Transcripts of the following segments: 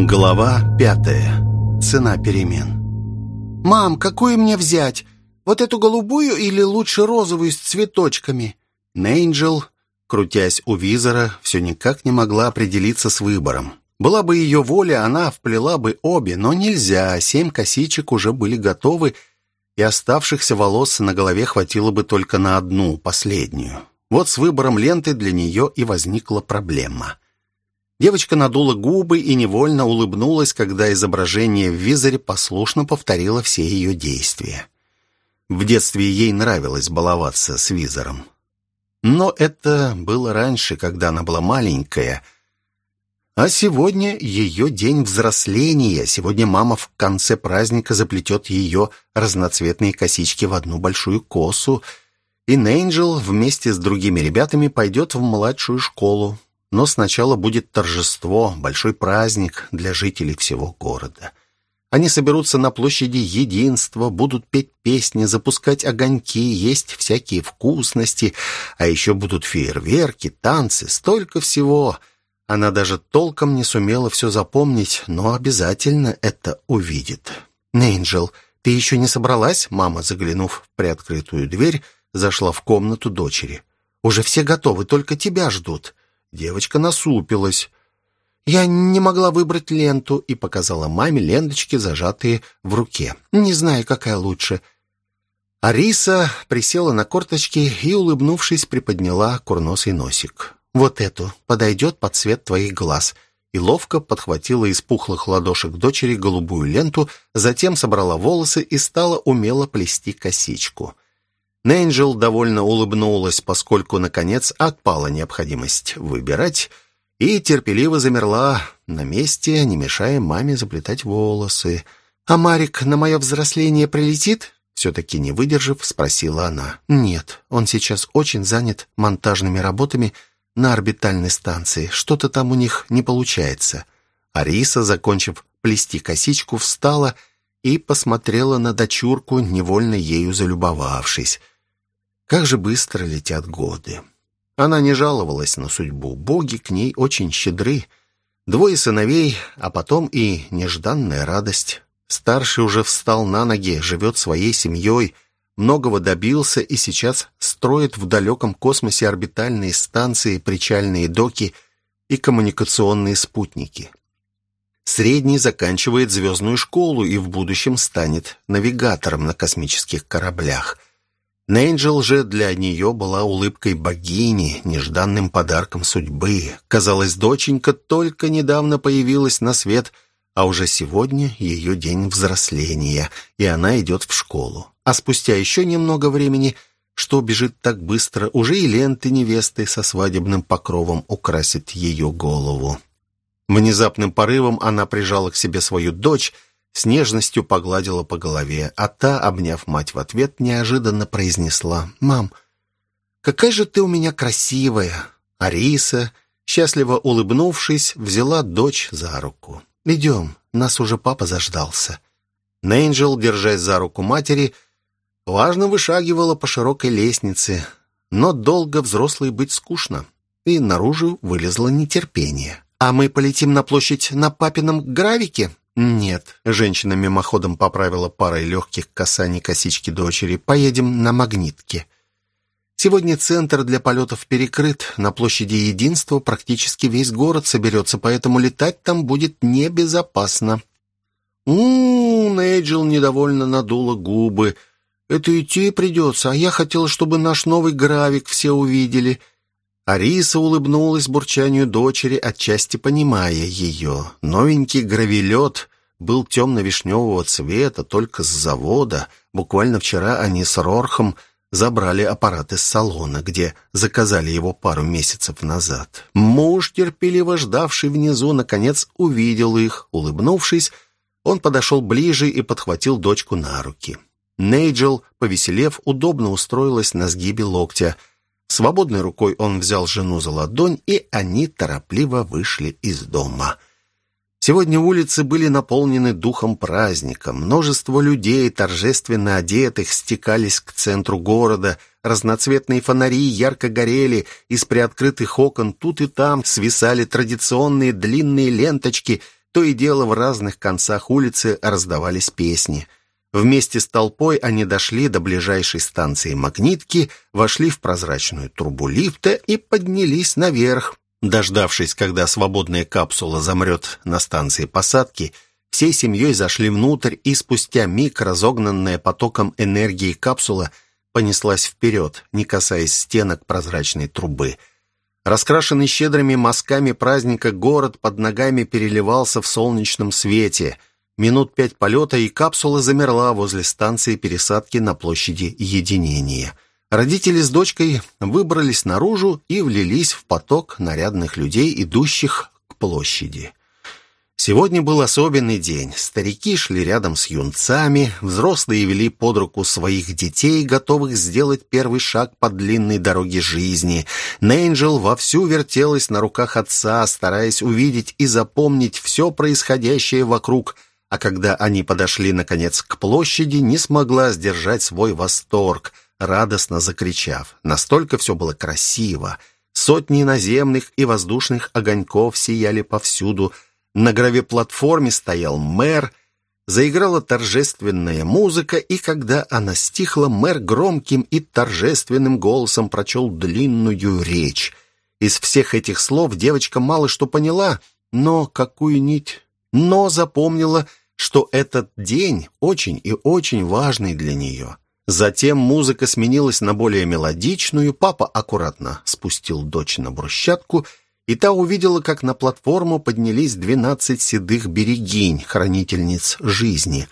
Глава пятая. Цена перемен. «Мам, какую мне взять? Вот эту голубую или лучше розовую с цветочками?» Нейнджел, крутясь у визора, все никак не могла определиться с выбором. Была бы ее воля, она вплела бы обе, но нельзя, семь косичек уже были готовы, и оставшихся волос на голове хватило бы только на одну, последнюю. Вот с выбором ленты для нее и возникла проблема – Девочка надула губы и невольно улыбнулась, когда изображение в визоре послушно повторило все ее действия. В детстве ей нравилось баловаться с визором. Но это было раньше, когда она была маленькая. А сегодня ее день взросления. Сегодня мама в конце праздника заплетет ее разноцветные косички в одну большую косу, и Нейнджел вместе с другими ребятами пойдет в младшую школу. Но сначала будет торжество, большой праздник для жителей всего города. Они соберутся на площади Единства, будут петь песни, запускать огоньки, есть всякие вкусности, а еще будут фейерверки, танцы, столько всего. Она даже толком не сумела все запомнить, но обязательно это увидит. «Нейнджел, ты еще не собралась?» Мама, заглянув в приоткрытую дверь, зашла в комнату дочери. «Уже все готовы, только тебя ждут». Девочка насупилась. Я не могла выбрать ленту и показала маме ленточки, зажатые в руке. Не знаю, какая лучше. Ариса присела на корточки и, улыбнувшись, приподняла курносый носик. «Вот эту подойдет под цвет твоих глаз», и ловко подхватила из пухлых ладошек дочери голубую ленту, затем собрала волосы и стала умело плести косичку. Нейнджел довольно улыбнулась, поскольку, наконец, отпала необходимость выбирать, и терпеливо замерла на месте, не мешая маме заплетать волосы. «А Марик на мое взросление прилетит?» Все-таки не выдержав, спросила она. «Нет, он сейчас очень занят монтажными работами на орбитальной станции. Что-то там у них не получается». Ариса, закончив плести косичку, встала и посмотрела на дочурку, невольно ею залюбовавшись. Как же быстро летят годы. Она не жаловалась на судьбу. Боги к ней очень щедры. Двое сыновей, а потом и нежданная радость. Старший уже встал на ноги, живет своей семьей, многого добился и сейчас строит в далеком космосе орбитальные станции, причальные доки и коммуникационные спутники. Средний заканчивает звездную школу и в будущем станет навигатором на космических кораблях. Нейнджел же для нее была улыбкой богини, нежданным подарком судьбы. Казалось, доченька только недавно появилась на свет, а уже сегодня ее день взросления, и она идет в школу. А спустя еще немного времени, что бежит так быстро, уже и ленты невесты со свадебным покровом украсят ее голову. Внезапным порывом она прижала к себе свою дочь, с нежностью погладила по голове, а та, обняв мать в ответ, неожиданно произнесла «Мам, какая же ты у меня красивая!» Ариса, счастливо улыбнувшись, взяла дочь за руку. «Идем, нас уже папа заждался». Нейнджел, держась за руку матери, важно вышагивала по широкой лестнице, но долго взрослой быть скучно, и наружу вылезло нетерпение. «А мы полетим на площадь на папином гравике?» «Нет», — женщина мимоходом поправила парой легких касаний косички дочери. «Поедем на магнитке». Сегодня центр для полетов перекрыт. На площади Единства практически весь город соберется, поэтому летать там будет небезопасно. у, Нейджел недовольно надула губы. «Это идти придется, а я хотела, чтобы наш новый гравик все увидели». Ариса улыбнулась бурчанию дочери, отчасти понимая ее. Новенький гравелет был темно-вишневого цвета, только с завода. Буквально вчера они с Рорхом забрали аппарат из салона, где заказали его пару месяцев назад. Муж, терпеливо ждавший внизу, наконец увидел их. Улыбнувшись, он подошел ближе и подхватил дочку на руки. Нейджел, повеселев, удобно устроилась на сгибе локтя – Свободной рукой он взял жену за ладонь, и они торопливо вышли из дома. Сегодня улицы были наполнены духом праздника. Множество людей, торжественно одетых, стекались к центру города. Разноцветные фонари ярко горели. Из приоткрытых окон тут и там свисали традиционные длинные ленточки, То и дело в разных концах улицы раздавались песни. Вместе с толпой они дошли до ближайшей станции магнитки, вошли в прозрачную трубу лифта и поднялись наверх. Дождавшись, когда свободная капсула замрет на станции посадки, всей семьей зашли внутрь, и спустя миг разогнанная потоком энергии капсула понеслась вперед, не касаясь стенок прозрачной трубы – Раскрашенный щедрыми мазками праздника город под ногами переливался в солнечном свете. Минут пять полета, и капсула замерла возле станции пересадки на площади Единения. Родители с дочкой выбрались наружу и влились в поток нарядных людей, идущих к площади. Сегодня был особенный день. Старики шли рядом с юнцами, взрослые вели под руку своих детей, готовых сделать первый шаг по длинной дороге жизни. Нейнджел вовсю вертелась на руках отца, стараясь увидеть и запомнить все происходящее вокруг, а когда они подошли, наконец, к площади, не смогла сдержать свой восторг, радостно закричав. Настолько все было красиво. Сотни наземных и воздушных огоньков сияли повсюду – на гравиплатформе стоял мэр, заиграла торжественная музыка, и когда она стихла, мэр громким и торжественным голосом прочел длинную речь. Из всех этих слов девочка мало что поняла, но какую нить, но запомнила, что этот день очень и очень важный для нее. Затем музыка сменилась на более мелодичную, папа аккуратно спустил дочь на брусчатку и та увидела, как на платформу поднялись двенадцать седых берегинь, хранительниц жизни.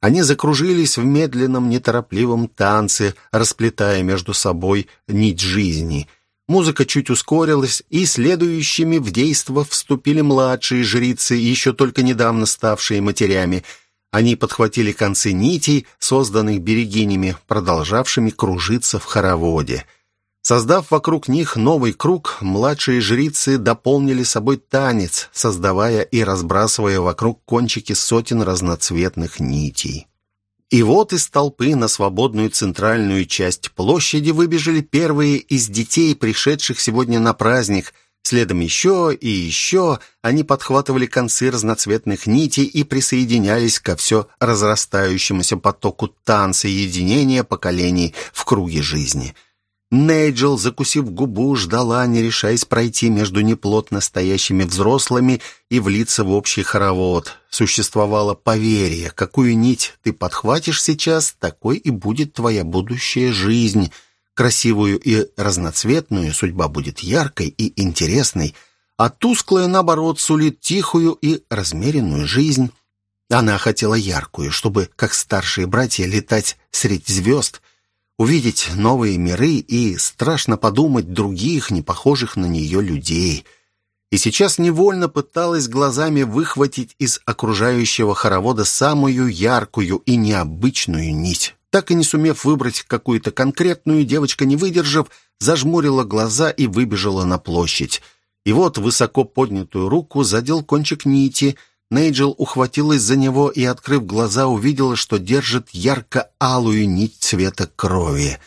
Они закружились в медленном, неторопливом танце, расплетая между собой нить жизни. Музыка чуть ускорилась, и следующими в действо вступили младшие жрицы, еще только недавно ставшие матерями. Они подхватили концы нитей, созданных берегинями, продолжавшими кружиться в хороводе — Создав вокруг них новый круг, младшие жрицы дополнили собой танец, создавая и разбрасывая вокруг кончики сотен разноцветных нитей. И вот из толпы на свободную центральную часть площади выбежали первые из детей, пришедших сегодня на праздник. Следом еще и еще они подхватывали концы разноцветных нитей и присоединялись ко все разрастающемуся потоку танца единения поколений в круге жизни – Нейджел, закусив губу, ждала, не решаясь пройти между неплотно стоящими взрослыми и влиться в общий хоровод. Существовало поверье, какую нить ты подхватишь сейчас, такой и будет твоя будущая жизнь. Красивую и разноцветную судьба будет яркой и интересной, а тусклая, наоборот, сулит тихую и размеренную жизнь. Она хотела яркую, чтобы, как старшие братья, летать средь звезд — увидеть новые миры и, страшно подумать, других, не похожих на нее людей. И сейчас невольно пыталась глазами выхватить из окружающего хоровода самую яркую и необычную нить. Так и не сумев выбрать какую-то конкретную, девочка, не выдержав, зажмурила глаза и выбежала на площадь. И вот высоко поднятую руку задел кончик нити — Нейджел ухватилась за него и, открыв глаза, увидела, что держит ярко-алую нить цвета крови.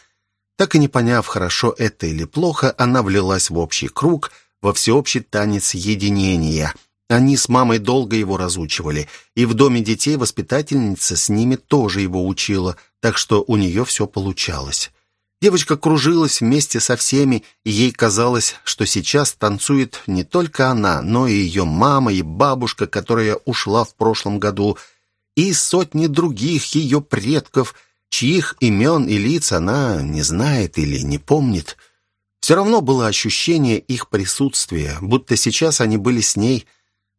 Так и не поняв, хорошо это или плохо, она влилась в общий круг, во всеобщий танец единения. Они с мамой долго его разучивали, и в доме детей воспитательница с ними тоже его учила, так что у нее все получалось. Девочка кружилась вместе со всеми, и ей казалось, что сейчас танцует не только она, но и ее мама и бабушка, которая ушла в прошлом году, и сотни других ее предков, чьих имен и лиц она не знает или не помнит. Все равно было ощущение их присутствия, будто сейчас они были с ней.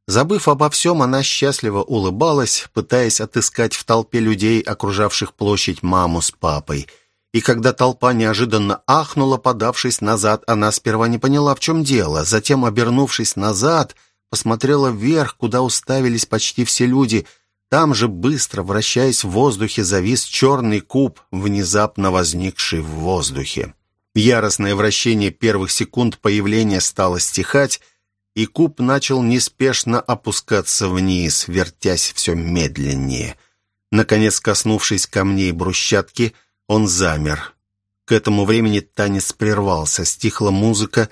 Забыв обо всем, она счастливо улыбалась, пытаясь отыскать в толпе людей, окружавших площадь маму с папой – и когда толпа неожиданно ахнула, подавшись назад, она сперва не поняла, в чем дело. Затем, обернувшись назад, посмотрела вверх, куда уставились почти все люди. Там же, быстро вращаясь в воздухе, завис черный куб, внезапно возникший в воздухе. Яростное вращение первых секунд появления стало стихать, и куб начал неспешно опускаться вниз, вертясь все медленнее. Наконец, коснувшись камней брусчатки, он замер. К этому времени танец прервался, стихла музыка.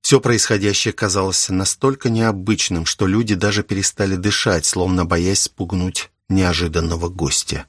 Все происходящее казалось настолько необычным, что люди даже перестали дышать, словно боясь спугнуть неожиданного гостя.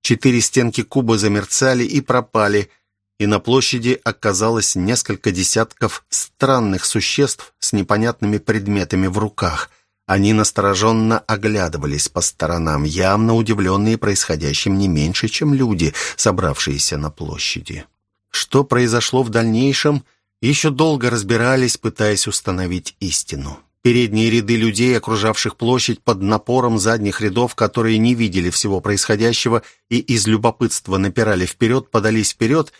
Четыре стенки куба замерцали и пропали, и на площади оказалось несколько десятков странных существ с непонятными предметами в руках. Они настороженно оглядывались по сторонам, явно удивленные происходящим не меньше, чем люди, собравшиеся на площади. Что произошло в дальнейшем, еще долго разбирались, пытаясь установить истину. Передние ряды людей, окружавших площадь под напором задних рядов, которые не видели всего происходящего и из любопытства напирали вперед, подались вперед,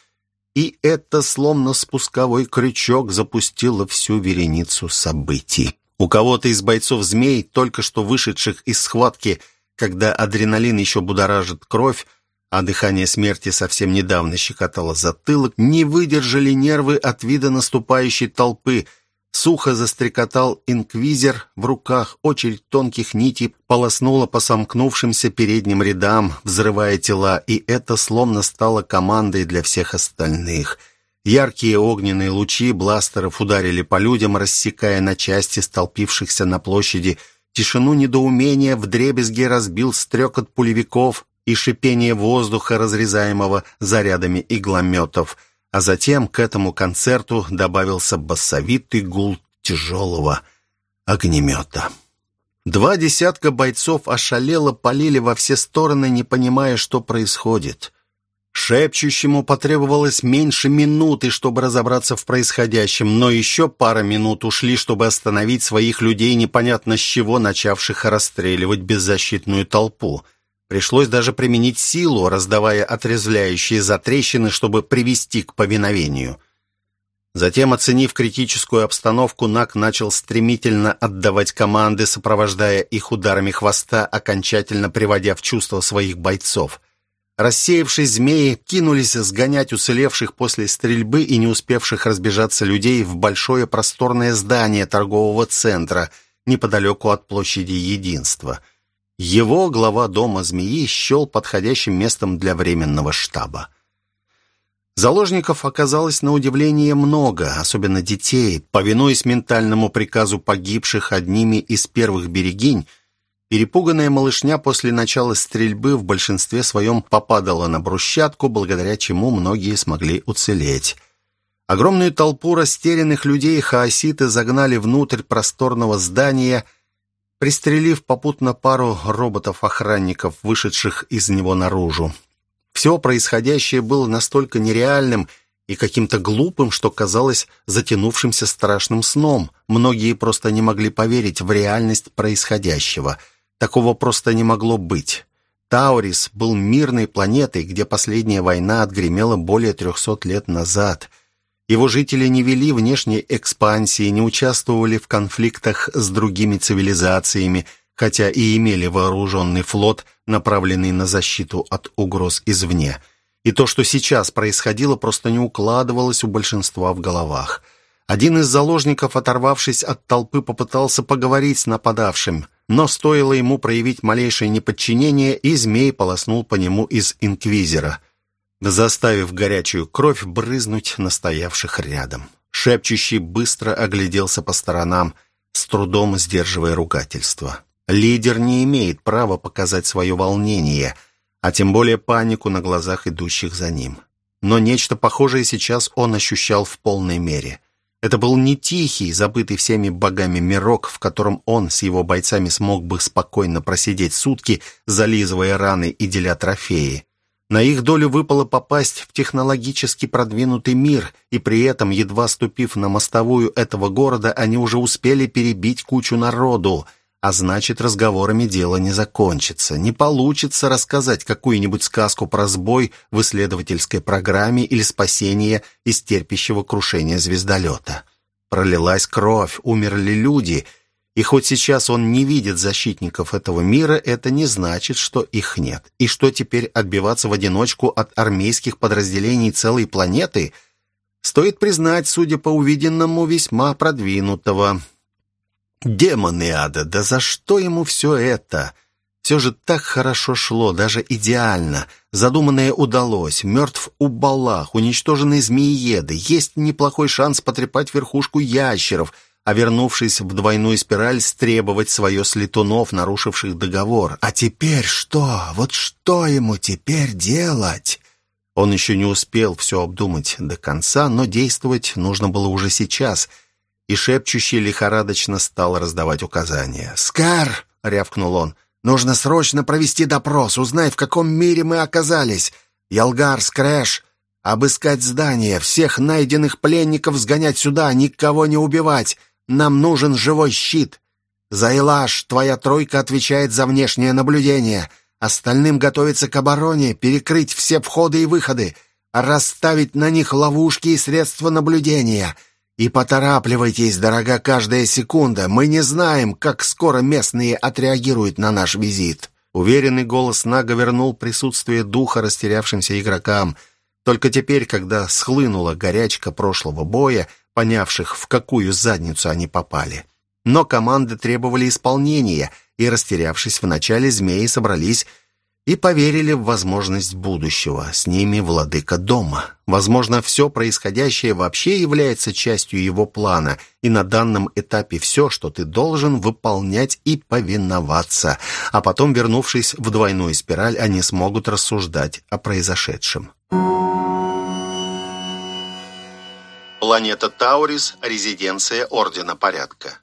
и это, словно спусковой крючок, запустило всю вереницу событий. У кого-то из бойцов змей, только что вышедших из схватки, когда адреналин еще будоражит кровь, а дыхание смерти совсем недавно щекотало затылок, не выдержали нервы от вида наступающей толпы. Сухо застрекотал инквизер в руках, очередь тонких нитей полоснула по сомкнувшимся передним рядам, взрывая тела, и это словно стало командой для всех остальных — Яркие огненные лучи бластеров ударили по людям, рассекая на части столпившихся на площади. Тишину недоумения вдребезги разбил стрекот пулевиков и шипение воздуха, разрезаемого зарядами иглометов. А затем к этому концерту добавился басовитый гул тяжелого огнемета. Два десятка бойцов ошалело полили во все стороны, не понимая, что происходит. Шепчущему потребовалось меньше минуты, чтобы разобраться в происходящем, но еще пара минут ушли, чтобы остановить своих людей, непонятно с чего начавших расстреливать беззащитную толпу. Пришлось даже применить силу, раздавая отрезвляющие затрещины, чтобы привести к повиновению. Затем, оценив критическую обстановку, Нак начал стремительно отдавать команды, сопровождая их ударами хвоста, окончательно приводя в чувство своих бойцов – Рассеявшись змеи кинулись сгонять уцелевших после стрельбы и не успевших разбежаться людей в большое просторное здание торгового центра неподалеку от площади Единства. Его глава дома змеи счел подходящим местом для временного штаба. Заложников оказалось на удивление много, особенно детей. Повинуясь ментальному приказу погибших одними из первых берегинь, Перепуганная малышня после начала стрельбы в большинстве своем попадала на брусчатку, благодаря чему многие смогли уцелеть. Огромную толпу растерянных людей хаоситы загнали внутрь просторного здания, пристрелив попутно пару роботов-охранников, вышедших из него наружу. Все происходящее было настолько нереальным и каким-то глупым, что казалось затянувшимся страшным сном. Многие просто не могли поверить в реальность происходящего – Такого просто не могло быть. Таурис был мирной планетой, где последняя война отгремела более 300 лет назад. Его жители не вели внешней экспансии, не участвовали в конфликтах с другими цивилизациями, хотя и имели вооруженный флот, направленный на защиту от угроз извне. И то, что сейчас происходило, просто не укладывалось у большинства в головах. Один из заложников, оторвавшись от толпы, попытался поговорить с нападавшим – но стоило ему проявить малейшее неподчинение, и змей полоснул по нему из инквизера, заставив горячую кровь брызнуть на стоявших рядом. Шепчущий быстро огляделся по сторонам, с трудом сдерживая ругательство. Лидер не имеет права показать свое волнение, а тем более панику на глазах идущих за ним. Но нечто похожее сейчас он ощущал в полной мере – это был не тихий, забытый всеми богами мирок, в котором он с его бойцами смог бы спокойно просидеть сутки, зализывая раны и деля трофеи. На их долю выпало попасть в технологически продвинутый мир, и при этом, едва ступив на мостовую этого города, они уже успели перебить кучу народу – а значит, разговорами дело не закончится. Не получится рассказать какую-нибудь сказку про сбой в исследовательской программе или спасение из терпящего крушения звездолета. Пролилась кровь, умерли люди, и хоть сейчас он не видит защитников этого мира, это не значит, что их нет. И что теперь отбиваться в одиночку от армейских подразделений целой планеты – стоит признать, судя по увиденному, весьма продвинутого. Демоны ада, да за что ему все это? Все же так хорошо шло, даже идеально. Задуманное удалось. Мертв у балах, уничтожены змеиеды. Есть неплохой шанс потрепать верхушку ящеров, а вернувшись в двойную спираль, стребовать свое с летунов, нарушивших договор. А теперь что? Вот что ему теперь делать? Он еще не успел все обдумать до конца, но действовать нужно было уже сейчас. И шепчущий лихорадочно стал раздавать указания. «Скар!» — рявкнул он — Нужно срочно провести допрос, узнай, в каком мире мы оказались. Ялгар, Скрэш, обыскать здание, всех найденных пленников сгонять сюда, никого не убивать. Нам нужен живой щит. Зайлаш, твоя тройка отвечает за внешнее наблюдение. Остальным готовиться к обороне, перекрыть все входы и выходы, расставить на них ловушки и средства наблюдения — и поторапливайтесь, дорога каждая секунда. Мы не знаем, как скоро местные отреагируют на наш визит. Уверенный голос Нага вернул присутствие духа растерявшимся игрокам. Только теперь, когда схлынула горячка прошлого боя, понявших, в какую задницу они попали. Но команды требовали исполнения, и, растерявшись в начале, змеи собрались и поверили в возможность будущего. С ними владыка дома. Возможно, все происходящее вообще является частью его плана, и на данном этапе все, что ты должен выполнять и повиноваться. А потом, вернувшись в двойную спираль, они смогут рассуждать о произошедшем. Планета Таурис, резиденция Ордена Порядка.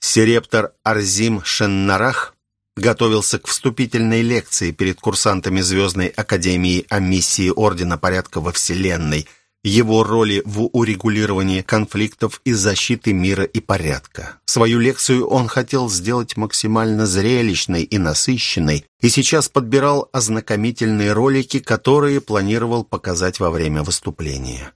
Серептор Арзим Шеннарах готовился к вступительной лекции перед курсантами Звездной Академии о миссии Ордена Порядка во Вселенной, его роли в урегулировании конфликтов и защиты мира и порядка. Свою лекцию он хотел сделать максимально зрелищной и насыщенной, и сейчас подбирал ознакомительные ролики, которые планировал показать во время выступления.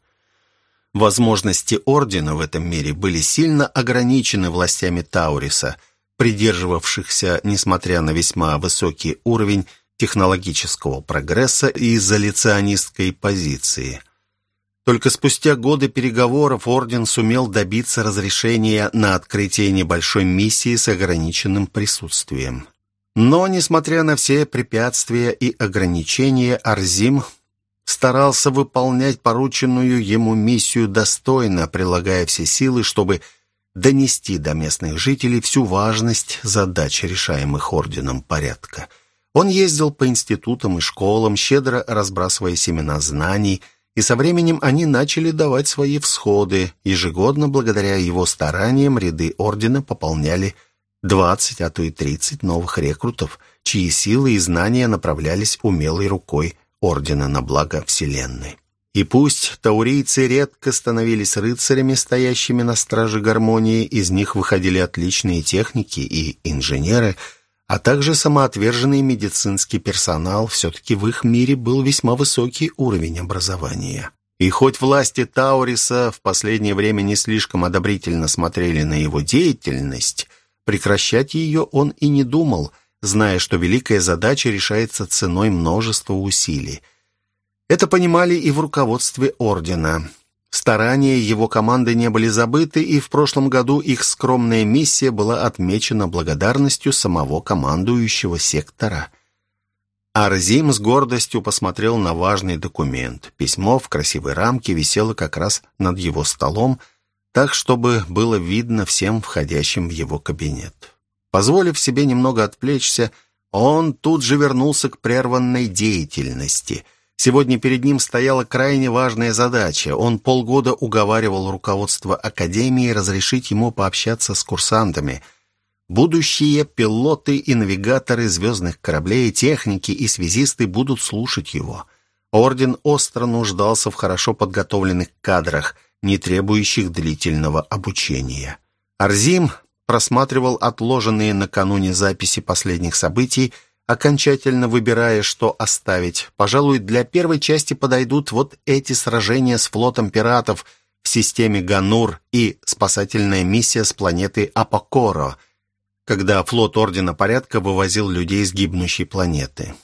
Возможности Ордена в этом мире были сильно ограничены властями Тауриса – придерживавшихся, несмотря на весьма высокий уровень технологического прогресса и изоляционистской позиции. Только спустя годы переговоров Орден сумел добиться разрешения на открытие небольшой миссии с ограниченным присутствием. Но, несмотря на все препятствия и ограничения, Арзим старался выполнять порученную ему миссию достойно, прилагая все силы, чтобы донести до местных жителей всю важность задач, решаемых орденом порядка. Он ездил по институтам и школам, щедро разбрасывая семена знаний, и со временем они начали давать свои всходы. Ежегодно, благодаря его стараниям, ряды ордена пополняли 20, а то и 30 новых рекрутов, чьи силы и знания направлялись умелой рукой ордена на благо Вселенной. И пусть таурийцы редко становились рыцарями, стоящими на страже гармонии, из них выходили отличные техники и инженеры, а также самоотверженный медицинский персонал, все-таки в их мире был весьма высокий уровень образования. И хоть власти Тауриса в последнее время не слишком одобрительно смотрели на его деятельность, прекращать ее он и не думал, зная, что великая задача решается ценой множества усилий – это понимали и в руководстве ордена. Старания его команды не были забыты, и в прошлом году их скромная миссия была отмечена благодарностью самого командующего сектора. Арзим с гордостью посмотрел на важный документ. Письмо в красивой рамке висело как раз над его столом, так, чтобы было видно всем входящим в его кабинет. Позволив себе немного отвлечься, он тут же вернулся к прерванной деятельности – Сегодня перед ним стояла крайне важная задача. Он полгода уговаривал руководство Академии разрешить ему пообщаться с курсантами. Будущие пилоты и навигаторы звездных кораблей, техники и связисты будут слушать его. Орден остро нуждался в хорошо подготовленных кадрах, не требующих длительного обучения. Арзим просматривал отложенные накануне записи последних событий, окончательно выбирая, что оставить. Пожалуй, для первой части подойдут вот эти сражения с флотом пиратов в системе Ганур и спасательная миссия с планеты Апокоро, когда флот Ордена Порядка вывозил людей с гибнущей планеты.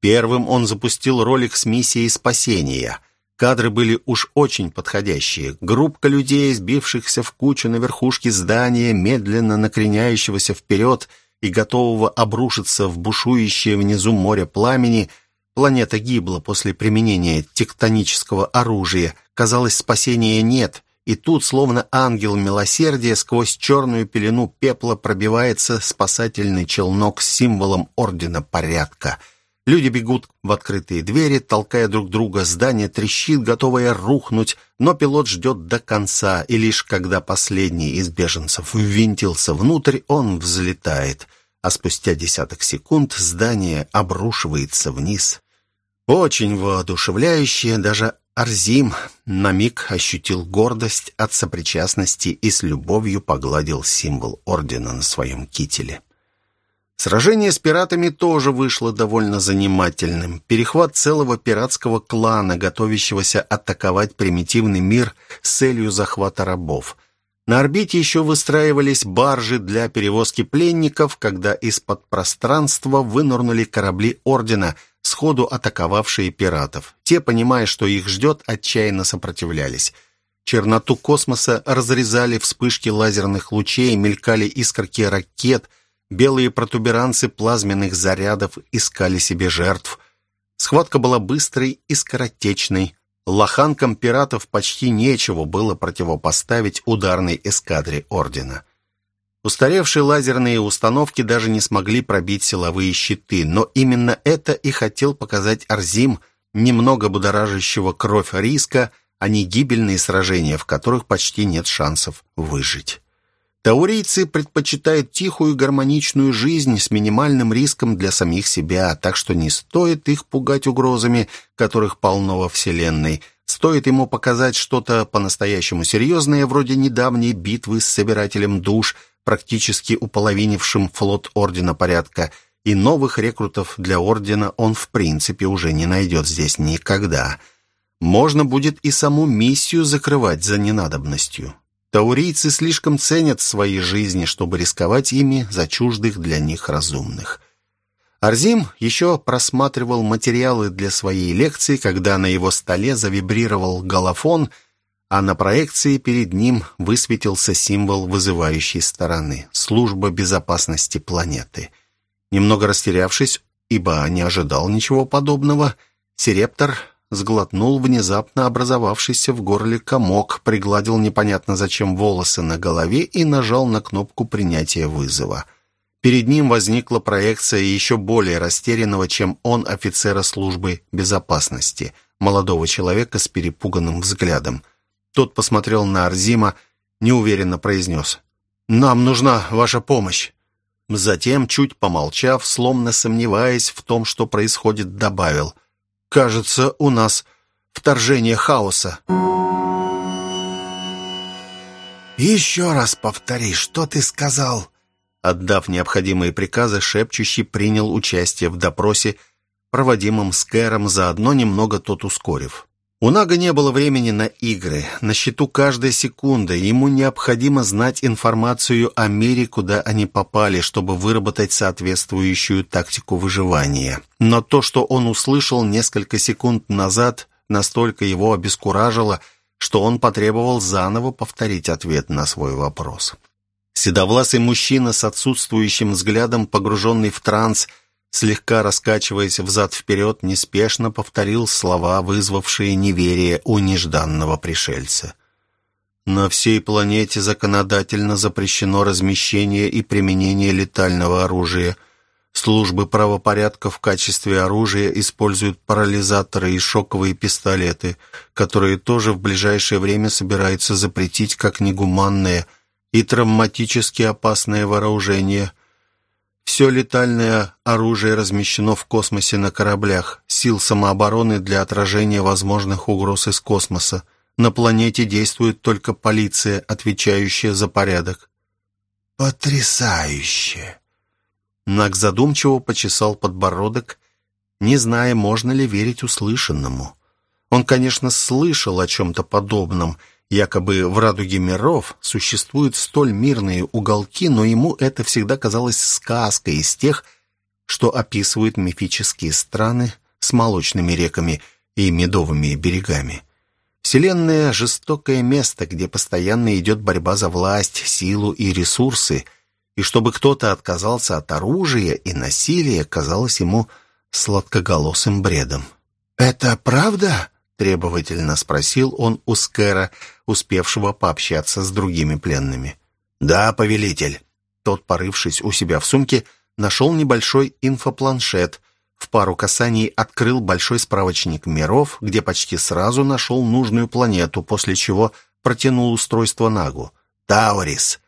Первым он запустил ролик с миссией спасения. Кадры были уж очень подходящие. Группка людей, сбившихся в кучу на верхушке здания, медленно накреняющегося вперед – и готового обрушиться в бушующее внизу море пламени, планета гибла после применения тектонического оружия. Казалось, спасения нет, и тут, словно ангел милосердия, сквозь черную пелену пепла пробивается спасательный челнок с символом Ордена Порядка — Люди бегут в открытые двери, толкая друг друга, здание трещит, готовое рухнуть, но пилот ждет до конца, и лишь когда последний из беженцев ввинтился внутрь, он взлетает, а спустя десяток секунд здание обрушивается вниз. Очень воодушевляюще, даже Арзим на миг ощутил гордость от сопричастности и с любовью погладил символ ордена на своем кителе. Сражение с пиратами тоже вышло довольно занимательным. Перехват целого пиратского клана, готовящегося атаковать примитивный мир с целью захвата рабов. На орбите еще выстраивались баржи для перевозки пленников, когда из-под пространства вынырнули корабли Ордена, сходу атаковавшие пиратов. Те, понимая, что их ждет, отчаянно сопротивлялись. Черноту космоса разрезали вспышки лазерных лучей, мелькали искорки ракет — Белые протуберанцы плазменных зарядов искали себе жертв. Схватка была быстрой и скоротечной. Лоханкам пиратов почти нечего было противопоставить ударной эскадре Ордена. Устаревшие лазерные установки даже не смогли пробить силовые щиты, но именно это и хотел показать Арзим, немного будоражащего кровь риска, а не гибельные сражения, в которых почти нет шансов выжить. Таурийцы предпочитают тихую гармоничную жизнь с минимальным риском для самих себя, так что не стоит их пугать угрозами, которых полно во Вселенной. Стоит ему показать что-то по-настоящему серьезное, вроде недавней битвы с Собирателем душ, практически уполовинившим флот Ордена Порядка, и новых рекрутов для Ордена он в принципе уже не найдет здесь никогда. Можно будет и саму миссию закрывать за ненадобностью. Таурийцы слишком ценят свои жизни, чтобы рисковать ими за чуждых для них разумных. Арзим еще просматривал материалы для своей лекции, когда на его столе завибрировал голофон, а на проекции перед ним высветился символ вызывающей стороны — служба безопасности планеты. Немного растерявшись, ибо не ожидал ничего подобного, Серептор сглотнул внезапно образовавшийся в горле комок, пригладил непонятно зачем волосы на голове и нажал на кнопку принятия вызова. Перед ним возникла проекция еще более растерянного, чем он, офицера службы безопасности, молодого человека с перепуганным взглядом. Тот посмотрел на Арзима, неуверенно произнес «Нам нужна ваша помощь». Затем, чуть помолчав, словно сомневаясь в том, что происходит, добавил – Кажется, у нас вторжение хаоса. «Еще раз повтори, что ты сказал?» Отдав необходимые приказы, шепчущий принял участие в допросе, проводимом с Кэром, заодно немного тот ускорив. У Нага не было времени на игры, на счету каждая секунда, ему необходимо знать информацию о мире, куда они попали, чтобы выработать соответствующую тактику выживания. Но то, что он услышал несколько секунд назад, настолько его обескуражило, что он потребовал заново повторить ответ на свой вопрос. Седовласый мужчина с отсутствующим взглядом, погруженный в транс – слегка раскачиваясь взад-вперед, неспешно повторил слова, вызвавшие неверие у нежданного пришельца. На всей планете законодательно запрещено размещение и применение летального оружия. Службы правопорядка в качестве оружия используют парализаторы и шоковые пистолеты, которые тоже в ближайшее время собираются запретить как негуманное и травматически опасное вооружение – все летальное оружие размещено в космосе на кораблях, сил самообороны для отражения возможных угроз из космоса. На планете действует только полиция, отвечающая за порядок. «Потрясающе!» Нак задумчиво почесал подбородок, не зная, можно ли верить услышанному. Он, конечно, слышал о чем-то подобном — Якобы в радуге миров существуют столь мирные уголки, но ему это всегда казалось сказкой из тех, что описывают мифические страны с молочными реками и медовыми берегами. Вселенная — жестокое место, где постоянно идет борьба за власть, силу и ресурсы, и чтобы кто-то отказался от оружия и насилия, казалось ему сладкоголосым бредом. «Это правда?» — требовательно спросил он у Скэра, успевшего пообщаться с другими пленными. «Да, повелитель». Тот, порывшись у себя в сумке, нашел небольшой инфопланшет. В пару касаний открыл большой справочник миров, где почти сразу нашел нужную планету, после чего протянул устройство Нагу. «Таурис».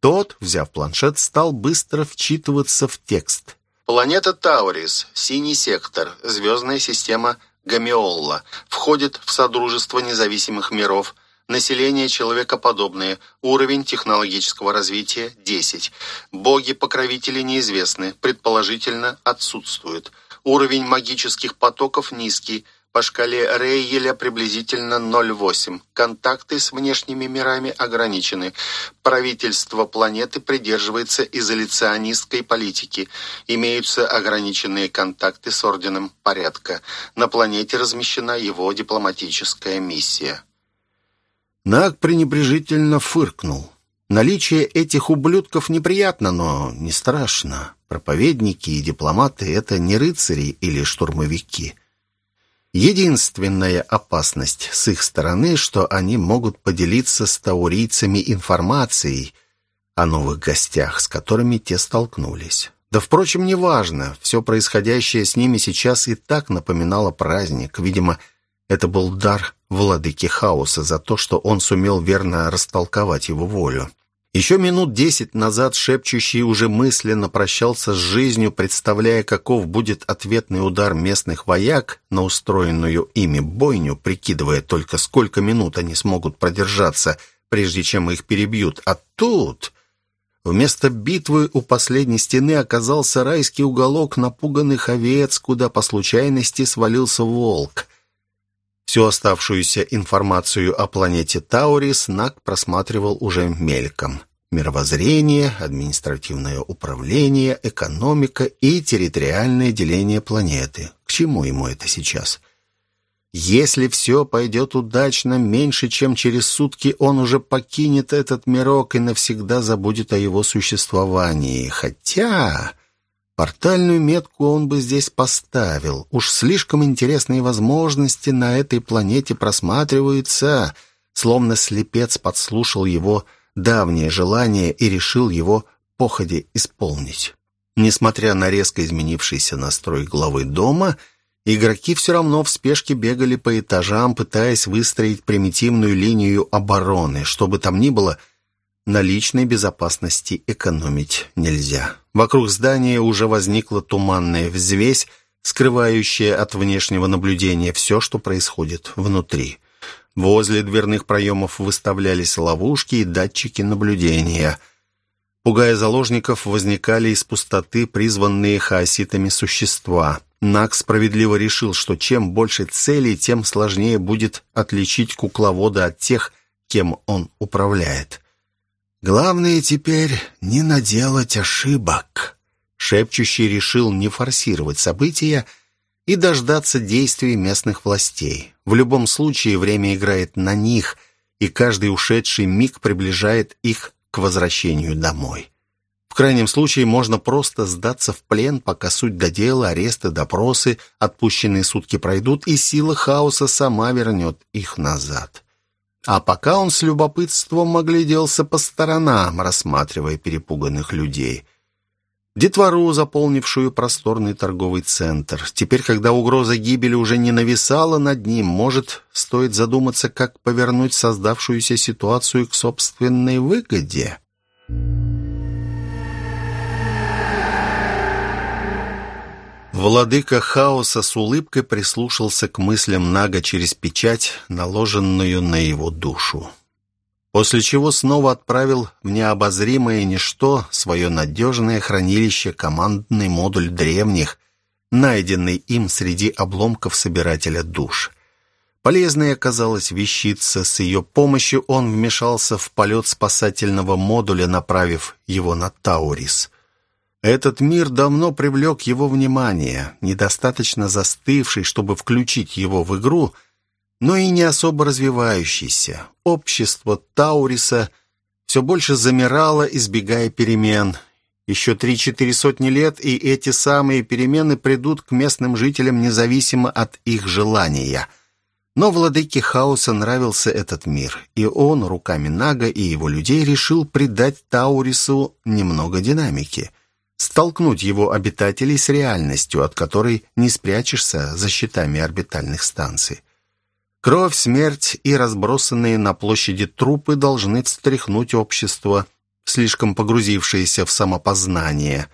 Тот, взяв планшет, стал быстро вчитываться в текст. Планета Таурис, синий сектор, звездная система Гамеолла, входит в Содружество независимых миров – Население человекоподобное. Уровень технологического развития 10. Боги-покровители неизвестны, предположительно отсутствуют. Уровень магических потоков низкий. По шкале Рейеля приблизительно 0,8. Контакты с внешними мирами ограничены. Правительство планеты придерживается изоляционистской политики. Имеются ограниченные контакты с Орденом Порядка. На планете размещена его дипломатическая миссия. Наг пренебрежительно фыркнул. Наличие этих ублюдков неприятно, но не страшно. Проповедники и дипломаты — это не рыцари или штурмовики. Единственная опасность с их стороны, что они могут поделиться с таурийцами информацией о новых гостях, с которыми те столкнулись. Да, впрочем, неважно. Все происходящее с ними сейчас и так напоминало праздник. Видимо, это был дар владыки хаоса за то, что он сумел верно растолковать его волю. Еще минут десять назад шепчущий уже мысленно прощался с жизнью, представляя, каков будет ответный удар местных вояк на устроенную ими бойню, прикидывая только, сколько минут они смогут продержаться, прежде чем их перебьют. А тут... Вместо битвы у последней стены оказался райский уголок напуганных овец, куда по случайности свалился волк. Всю оставшуюся информацию о планете Таурис Нак просматривал уже мельком. Мировоззрение, административное управление, экономика и территориальное деление планеты. К чему ему это сейчас? Если все пойдет удачно, меньше чем через сутки он уже покинет этот мирок и навсегда забудет о его существовании. Хотя... Портальную метку он бы здесь поставил. Уж слишком интересные возможности на этой планете просматриваются, словно слепец подслушал его давнее желание и решил его походе исполнить. Несмотря на резко изменившийся настрой главы дома, игроки все равно в спешке бегали по этажам, пытаясь выстроить примитивную линию обороны. Что бы там ни было — на личной безопасности экономить нельзя. Вокруг здания уже возникла туманная взвесь, скрывающая от внешнего наблюдения все, что происходит внутри. Возле дверных проемов выставлялись ловушки и датчики наблюдения. Пугая заложников, возникали из пустоты призванные хаоситами существа. Нак справедливо решил, что чем больше целей, тем сложнее будет отличить кукловода от тех, кем он управляет. Главное теперь не наделать ошибок. Шепчущий решил не форсировать события и дождаться действий местных властей. В любом случае время играет на них, и каждый ушедший миг приближает их к возвращению домой. В крайнем случае можно просто сдаться в плен, пока суть до дела, аресты, допросы, отпущенные сутки пройдут, и сила хаоса сама вернет их назад. А пока он с любопытством огляделся по сторонам, рассматривая перепуганных людей. Детвору, заполнившую просторный торговый центр. Теперь, когда угроза гибели уже не нависала над ним, может, стоит задуматься, как повернуть создавшуюся ситуацию к собственной выгоде? Владыка хаоса с улыбкой прислушался к мыслям Нага через печать, наложенную на его душу. После чего снова отправил в необозримое ничто свое надежное хранилище командный модуль древних, найденный им среди обломков собирателя душ. Полезной оказалась вещица, с ее помощью он вмешался в полет спасательного модуля, направив его на Таурис – этот мир давно привлек его внимание, недостаточно застывший, чтобы включить его в игру, но и не особо развивающийся. Общество Тауриса все больше замирала, избегая перемен. Еще три-четыре сотни лет, и эти самые перемены придут к местным жителям независимо от их желания. Но владыке хаоса нравился этот мир, и он руками Нага и его людей решил придать Таурису немного динамики, столкнуть его обитателей с реальностью, от которой не спрячешься за щитами орбитальных станций. Кровь, смерть и разбросанные на площади трупы должны встряхнуть общество – слишком погрузившиеся в самопознание.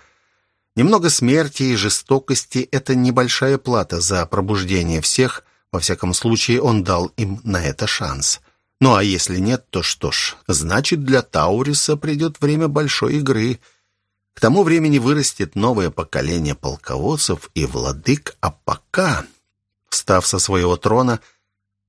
Немного смерти и жестокости – это небольшая плата за пробуждение всех, во всяком случае он дал им на это шанс. Ну а если нет, то что ж, значит для Тауриса придет время большой игры. К тому времени вырастет новое поколение полководцев и владык, а пока, встав со своего трона –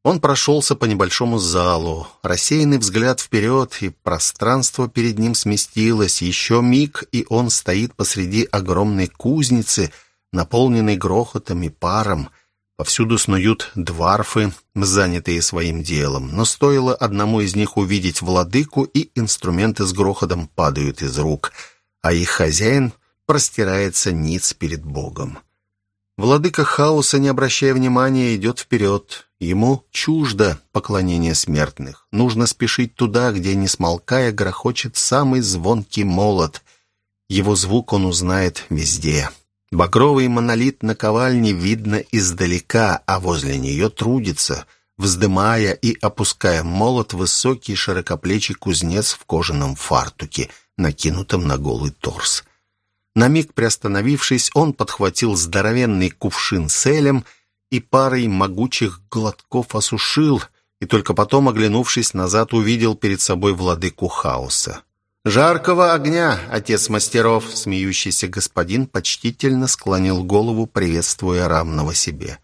он прошелся по небольшому залу. Рассеянный взгляд вперед, и пространство перед ним сместилось. Еще миг, и он стоит посреди огромной кузницы, наполненной грохотом и паром. Повсюду снуют дварфы, занятые своим делом. Но стоило одному из них увидеть владыку, и инструменты с грохотом падают из рук, а их хозяин простирается ниц перед Богом. Владыка хаоса, не обращая внимания, идет вперед. Ему чуждо поклонение смертных. Нужно спешить туда, где, не смолкая, грохочет самый звонкий молот. Его звук он узнает везде. Багровый монолит на ковальне видно издалека, а возле нее трудится, вздымая и опуская молот, высокий широкоплечий кузнец в кожаном фартуке, накинутом на голый торс. На миг приостановившись, он подхватил здоровенный кувшин с элем и парой могучих глотков осушил, и только потом, оглянувшись назад, увидел перед собой владыку хаоса. «Жаркого огня, отец мастеров!» Смеющийся господин почтительно склонил голову, приветствуя равного себе.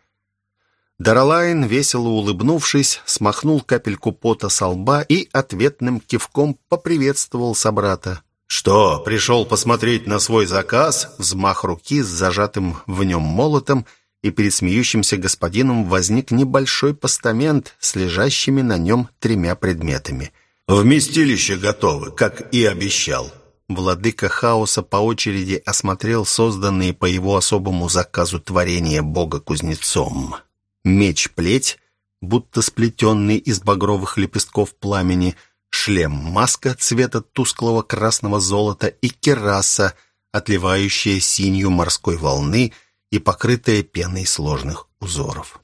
Даралайн, весело улыбнувшись, смахнул капельку пота со лба и ответным кивком поприветствовал собрата. «Что, пришел посмотреть на свой заказ?» Взмах руки с зажатым в нем молотом, и перед смеющимся господином возник небольшой постамент с лежащими на нем тремя предметами. «Вместилище готовы, как и обещал». Владыка хаоса по очереди осмотрел созданные по его особому заказу творения бога-кузнецом. Меч-плеть, будто сплетенный из багровых лепестков пламени – шлем-маска цвета тусклого красного золота и кераса, отливающая синью морской волны и покрытая пеной сложных узоров.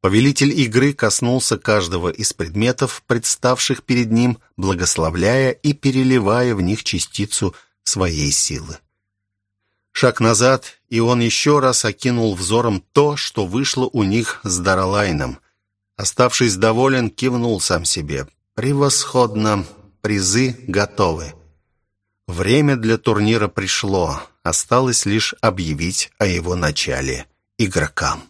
Повелитель игры коснулся каждого из предметов, представших перед ним, благословляя и переливая в них частицу своей силы. Шаг назад, и он еще раз окинул взором то, что вышло у них с Даралайном. Оставшись доволен, кивнул сам себе. Превосходно. Призы готовы. Время для турнира пришло. Осталось лишь объявить о его начале игрокам.